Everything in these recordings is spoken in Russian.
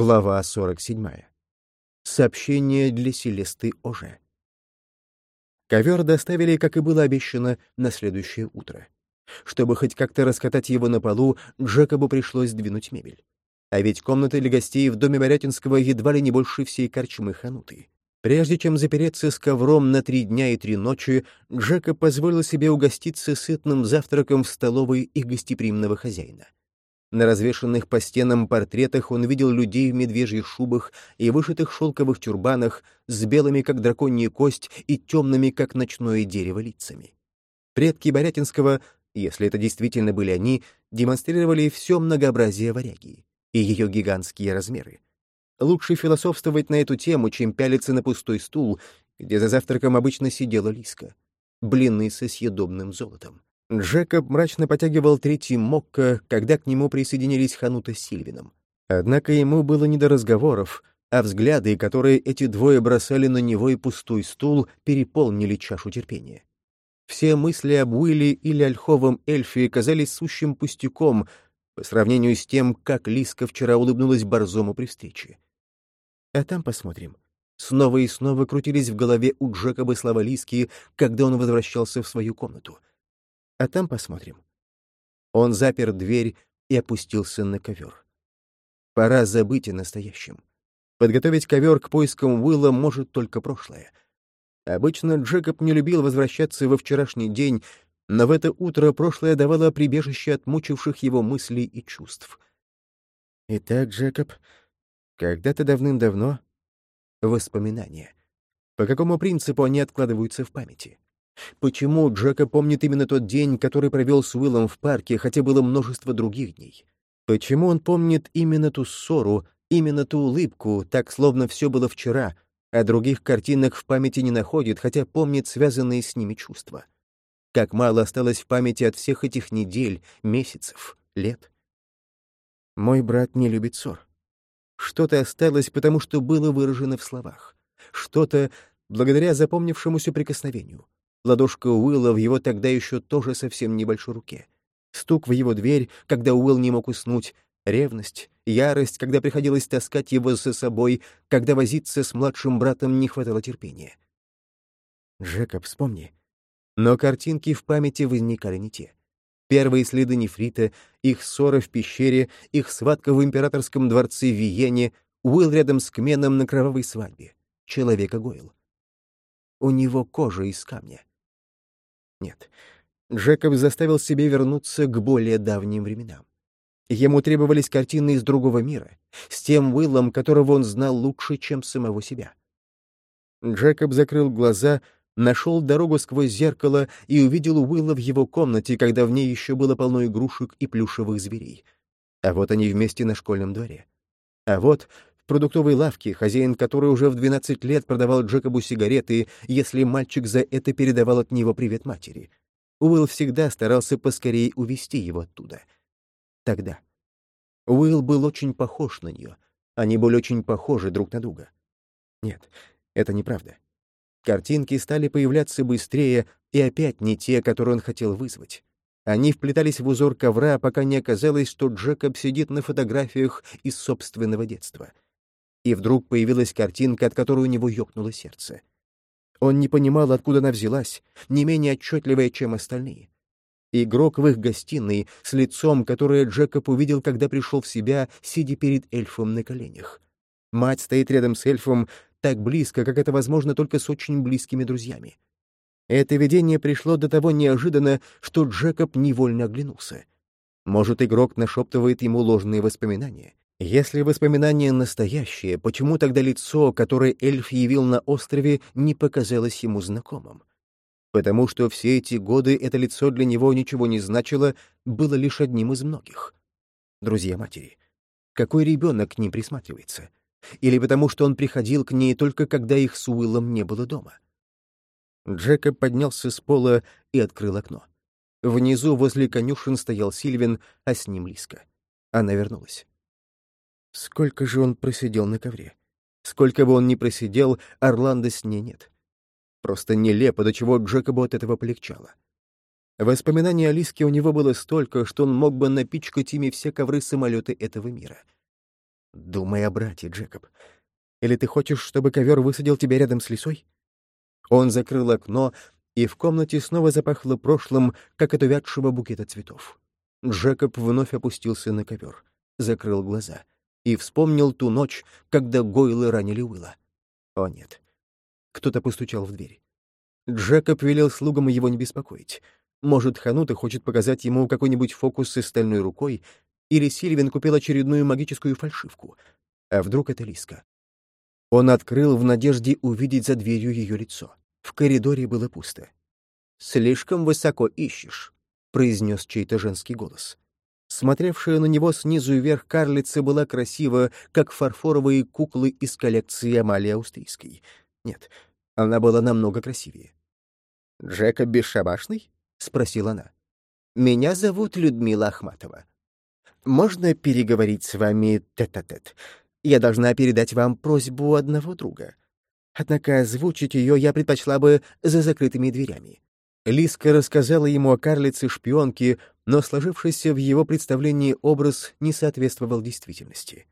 Глава 47. Сообщение для Селесты Оже. Ковер доставили, как и было обещано, на следующее утро. Чтобы хоть как-то раскатать его на полу, Джекобу пришлось сдвинуть мебель. А ведь комнаты для гостей в доме Борятинского едва ли не больше всей корчмы Хануты. Прежде чем запереться с ковром на три дня и три ночи, Джекоб позволил себе угоститься сытным завтраком в столовой их гостеприимного хозяина. На развешанных по стенам портретах он видел людей в медвежьих шубах и вышитых шелковых тюрбанах с белыми, как драконья кость, и темными, как ночное дерево, лицами. Предки Борятинского, если это действительно были они, демонстрировали все многообразие варяги и ее гигантские размеры. Лучше философствовать на эту тему, чем пялиться на пустой стул, где за завтраком обычно сидела Лиска. Блины со съедобным золотом. Джекоб мрачно потягивал третий мокко, когда к нему присоединились Ханута с Сильвином. Однако ему было не до разговоров, а взгляды, которые эти двое бросали на него и пустой стул, переполнили чашу терпения. Все мысли об Уилле или ольховом эльфе казались сущим пустяком по сравнению с тем, как Лиска вчера улыбнулась Борзому при встрече. А там посмотрим. Снова и снова крутились в голове у Джекоба слова Лиски, когда он возвращался в свою комнату. А там посмотрим. Он запер дверь и опустился на ковер. Пора забыть о настоящем. Подготовить ковер к поискам Уилла может только прошлое. Обычно Джекоб не любил возвращаться во вчерашний день, но в это утро прошлое давало прибежище от мучивших его мыслей и чувств. Итак, Джекоб, когда-то давным-давно — воспоминания. По какому принципу они откладываются в памяти? Почему Джека помнит именно тот день, который провел с Уиллом в парке, хотя было множество других дней? Почему он помнит именно ту ссору, именно ту улыбку, так словно все было вчера, а других картинок в памяти не находит, хотя помнит связанные с ними чувства? Как мало осталось в памяти от всех этих недель, месяцев, лет? Мой брат не любит ссор. Что-то осталось, потому что было выражено в словах. Что-то благодаря запомнившемуся прикосновению. Ладошка Уилла в его тогда еще тоже совсем небольшой руке. Стук в его дверь, когда Уилл не мог уснуть, ревность, ярость, когда приходилось таскать его за собой, когда возиться с младшим братом не хватало терпения. Джекоб, вспомни. Но картинки в памяти возникали не те. Первые следы нефрита, их ссора в пещере, их схватка в императорском дворце в Виене, Уилл рядом с Кменом на кровавой свадьбе. Человека Гойл. У него кожа из камня. Нет, Джекоб заставил себе вернуться к более давним временам. Ему требовались картины из другого мира, с тем Уиллом, которого он знал лучше, чем самого себя. Джекоб закрыл глаза, нашел дорогу сквозь зеркало и увидел Уилла в его комнате, когда в ней еще было полно игрушек и плюшевых зверей. А вот они вместе на школьном дворе. А вот продуктовой лавке, хозяин которой уже в 12 лет продавал Джекобу сигареты, если мальчик за это передавал от него привет матери. Уилл всегда старался поскорее увести его оттуда. Тогда. Уилл был очень похож на нее. Они были очень похожи друг на друга. Нет, это неправда. Картинки стали появляться быстрее, и опять не те, которые он хотел вызвать. Они вплетались в узор ковра, пока не оказалось, что Джекоб сидит на фотографиях из собственного детства. И вдруг появилась картинка, от которой у него ёкнуло сердце. Он не понимал, откуда она взялась, не менее отчетливая, чем остальные. Игрок в их гостиной, с лицом, которое Джекоб увидел, когда пришел в себя, сидя перед эльфом на коленях. Мать стоит рядом с эльфом, так близко, как это возможно только с очень близкими друзьями. Это видение пришло до того неожиданно, что Джекоб невольно оглянулся. Может, игрок нашептывает ему ложные воспоминания. Если воспоминания настоящие, почему тогда лицо, которое эльф явил на острове, не показалось ему знакомым? Потому что все эти годы это лицо для него ничего не значило, было лишь одним из многих. Друзья матери, какой ребенок к ним присматривается? Или потому что он приходил к ней только когда их с Уиллом не было дома? Джекоб поднялся с пола и открыл окно. Внизу возле конюшен стоял Сильвин, а с ним Лиска. Она вернулась. Сколько же он просидел на ковре? Сколько бы он ни просидел, Орландо с ней нет. Просто нелепо, до чего Джекобу от этого полегчало. Воспоминаний о Лиске у него было столько, что он мог бы напичкать ими все ковры самолеты этого мира. Думай о брате, Джекоб. Или ты хочешь, чтобы ковер высадил тебя рядом с лисой? Он закрыл окно, и в комнате снова запахло прошлым, как от увядшего букета цветов. Джекоб вновь опустился на ковер, закрыл глаза и вспомнил ту ночь, когда Гойлы ранили Уилла. О нет. Кто-то постучал в дверь. Джекоб велел слугам его не беспокоить. Может, Ханута хочет показать ему какой-нибудь фокус с стальной рукой, или Сильвин купил очередную магическую фальшивку. А вдруг это Лиска? Он открыл в надежде увидеть за дверью ее лицо. В коридоре было пусто. «Слишком высоко ищешь», — произнес чей-то женский голос. Смотревшая на него снизу вверх карлица была красива, как фарфоровые куклы из коллекции Амалии Австрийской. Нет, она была намного красивее. «Джекоб бесшабашный?» — спросила она. «Меня зовут Людмила Ахматова. Можно переговорить с вами тет-а-тет? -тет? Я должна передать вам просьбу одного друга. Однако озвучить ее я предпочла бы за закрытыми дверями». Лиска рассказала ему о карлице-шпионке, но сложившийся в его представлении образ не соответствовал действительности.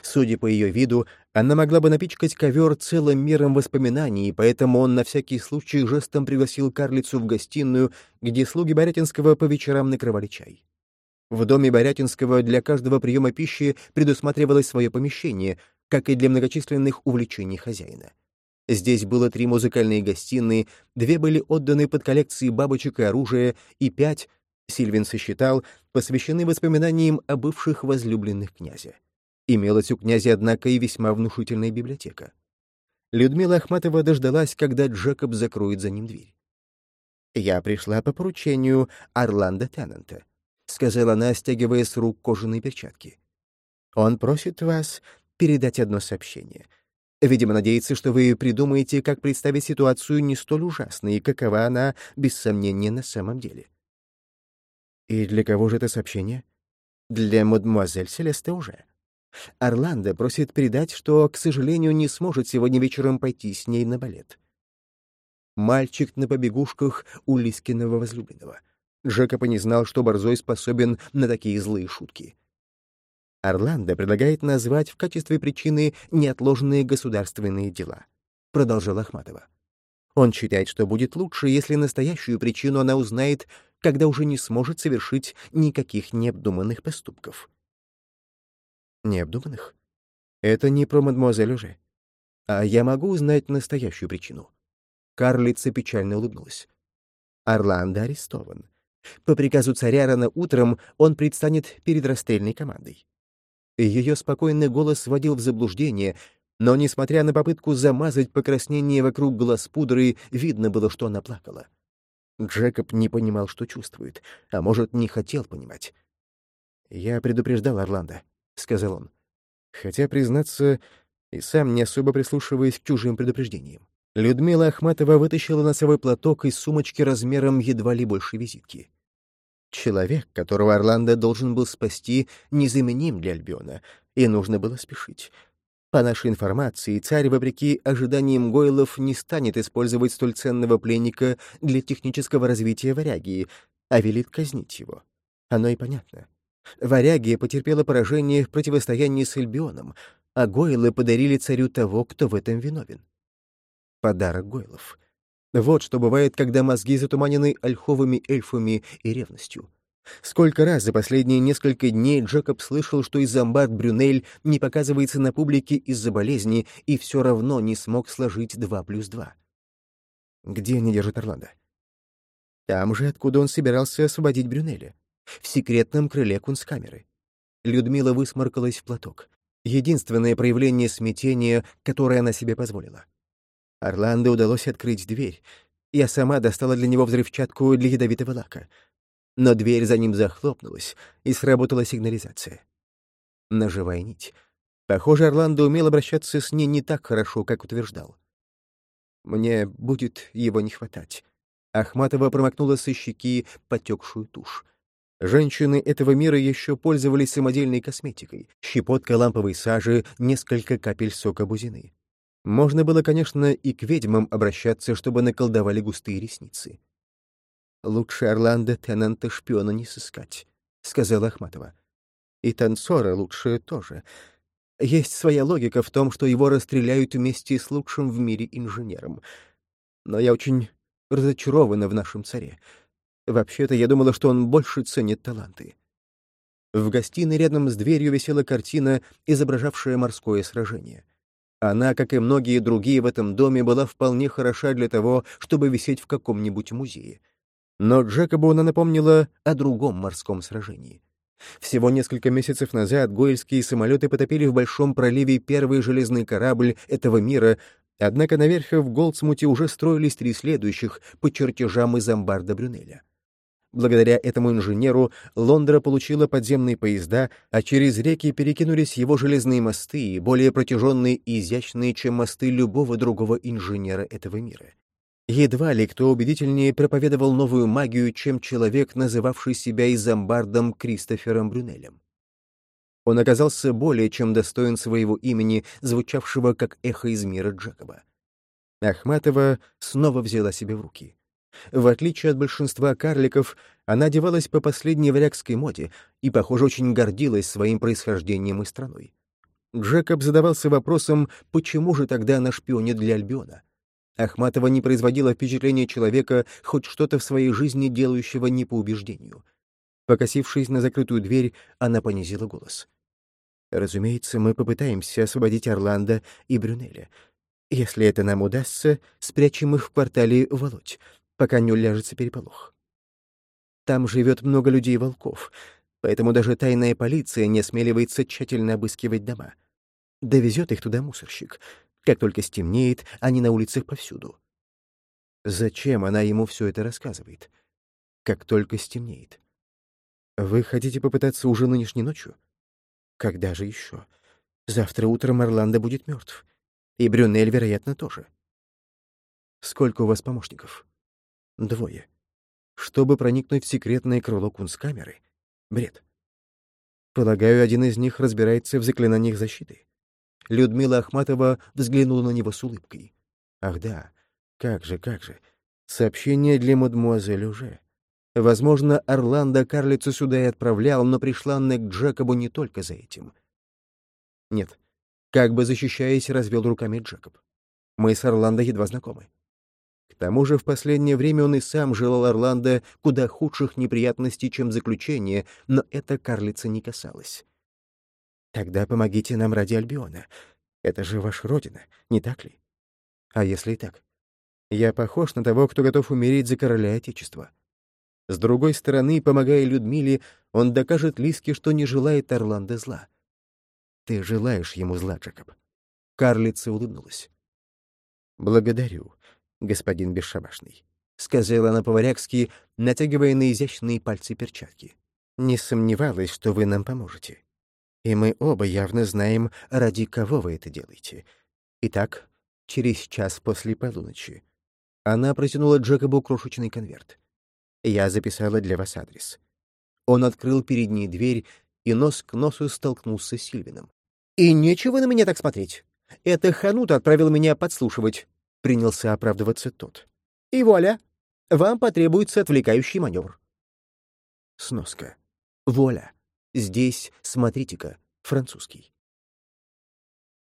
Судя по ее виду, она могла бы напичкать ковер целым миром воспоминаний, поэтому он на всякий случай жестом пригласил карлицу в гостиную, где слуги Борятинского по вечерам накрывали чай. В доме Борятинского для каждого приема пищи предусматривалось свое помещение, как и для многочисленных увлечений хозяина. Здесь было три музыкальные гостиные, две были отданы под коллекции бабочек и оружия, и пять, Сильвин сосчитал, посвящены воспоминаниям о бывших возлюбленных князя. Имелась у князя, однако, и весьма внушительная библиотека. Людмила Ахматова дождалась, когда Джекоб закроет за ним дверь. «Я пришла по поручению Орландо Теннанта», — сказала она, стягивая с рук кожаные перчатки. «Он просит вас передать одно сообщение. Видимо, надеется, что вы придумаете, как представить ситуацию не столь ужасной, какова она, без сомнения, на самом деле». «И для кого же это сообщение?» «Для мадемуазель Селесте уже», Орландо просит передать, что, к сожалению, не сможет сегодня вечером пойти с ней на балет. Мальчик на побегушках у Лискиного возлюбленного. Джекопа не знал, что Борзой способен на такие злые шутки. Орландо предлагает назвать в качестве причины неотложенные государственные дела, — продолжал Ахматова. Он считает, что будет лучше, если настоящую причину она узнает, когда уже не сможет совершить никаких необдуманных поступков. Необдуманных? Это не про мадемуазель уже. А я могу узнать настоящую причину. Карлица печально улыбнулась. Орландо арестован. По приказу царя рано утром он предстанет перед расстрельной командой. Ее спокойный голос сводил в заблуждение, но, несмотря на попытку замазать покраснение вокруг глаз пудры, видно было, что она плакала. Джекоб не понимал, что чувствует, а может, не хотел понимать. Я предупреждал Орландо. — сказал он. Хотя, признаться, и сам не особо прислушиваясь к чужим предупреждениям. Людмила Ахматова вытащила носовой платок из сумочки размером едва ли больше визитки. Человек, которого Орландо должен был спасти, незаменим для Альбиона, и нужно было спешить. По нашей информации, царь, вопреки ожиданиям Гойлов, не станет использовать столь ценного пленника для технического развития варягии, а велит казнить его. Оно и понятно. Варягия потерпела поражение в противостоянии с Эльбионом, а Гойлы подарили царю того, кто в этом виновен. Подарок Гойлов. Вот что бывает, когда мозги затуманены ольховыми эльфами и ревностью. Сколько раз за последние несколько дней Джекоб слышал, что Изамбард Брюнель не показывается на публике из-за болезни и все равно не смог сложить два плюс два. Где они держат Орландо? Там же, откуда он собирался освободить Брюнеля в секретном крыле кунсткамеры. Людмила высморкалась в платок. Единственное проявление смятения, которое она себе позволила. Орландо удалось открыть дверь. Я сама достала для него взрывчатку для ядовитого лака. Но дверь за ним захлопнулась, и сработала сигнализация. Наживая нить. Похоже, Орландо умел обращаться с ней не так хорошо, как утверждал. Мне будет его не хватать. Ахматова промокнула со щеки потекшую тушь. Женщины этого мира еще пользовались самодельной косметикой, щепотка ламповой сажи, несколько капель сока бузины. Можно было, конечно, и к ведьмам обращаться, чтобы наколдовали густые ресницы. «Лучше Орландо Теннанта шпиона не сыскать», — сказала Ахматова. «И танцора лучше тоже. Есть своя логика в том, что его расстреляют вместе с лучшим в мире инженером. Но я очень разочарована в нашем царе. Вообще-то я думала, что он больше ценит таланты. В гостиной рядом с дверью висела картина, изображавшая морское сражение. Она, как и многие другие в этом доме, была вполне хороша для того, чтобы висеть в каком-нибудь музее. Но Джекобу она напомнила о другом морском сражении. Всего несколько месяцев назад гойльские самолеты потопили в Большом проливе первый железный корабль этого мира, однако наверх в Голдсмуте уже строились три следующих по чертежам из амбарда Брюнеля. Благодаря этому инженеру Лондра получила подземные поезда, а через реки перекинулись его железные мосты, более протяженные и изящные, чем мосты любого другого инженера этого мира. Едва ли кто убедительнее проповедовал новую магию, чем человек, называвший себя изомбардом Кристофером Брюнелем. Он оказался более чем достоин своего имени, звучавшего как эхо из мира Джекоба. Ахматова снова взяла себя в руки. В отличие от большинства карликов, она одевалась по последней варягской моде и, похоже, очень гордилась своим происхождением и страной. Джекоб задавался вопросом, почему же тогда она шпионит для Альбиона? Ахматова не производила впечатления человека, хоть что-то в своей жизни делающего не по убеждению. Покосившись на закрытую дверь, она понизила голос. «Разумеется, мы попытаемся освободить Орландо и Брюнеля. Если это нам удастся, спрячем их в квартале Володь пока не уляжется переполох. Там живет много людей-волков, поэтому даже тайная полиция не осмеливается тщательно обыскивать дома. Довезет их туда мусорщик. Как только стемнеет, они на улицах повсюду. Зачем она ему все это рассказывает? Как только стемнеет. Вы хотите попытаться уже нынешней ночью? Когда же еще? Завтра утром Орландо будет мертв. И Брюнель, вероятно, тоже. Сколько у вас помощников? Двое. Чтобы проникнуть в секретное крыло кунсткамеры? Бред. Полагаю, один из них разбирается в заклинаниях защиты. Людмила Ахматова взглянула на него с улыбкой. Ах да, как же, как же. Сообщение для мадемуазель уже. Возможно, Орландо карлицу сюда и отправлял, но пришла она к Джекобу не только за этим. Нет, как бы защищаясь, развел руками Джекоб. Мы с Орландо едва знакомы. К тому же в последнее время он и сам желал Орландо куда худших неприятностей, чем заключение, но это карлица не касалось. «Тогда помогите нам ради Альбиона. Это же ваша родина, не так ли? А если и так? Я похож на того, кто готов умереть за короля Отечества. С другой стороны, помогая Людмиле, он докажет Лиске, что не желает Орландо зла. Ты желаешь ему зла, Джекоб. Карлица улыбнулась. «Благодарю господин бесшабашный», — сказала она по-варягски, натягивая на изящные пальцы перчатки. «Не сомневалась, что вы нам поможете. И мы оба явно знаем, ради кого вы это делаете. Итак, через час после полуночи». Она протянула Джекобу крошечный конверт. Я записала для вас адрес. Он открыл перед ней дверь и нос к носу столкнулся с Сильвином. «И нечего на меня так смотреть. Это Ханут отправил меня подслушивать принялся оправдываться тот. «И вуаля! Вам потребуется отвлекающий маневр». Сноска. Вуаля. Здесь, смотрите-ка, французский.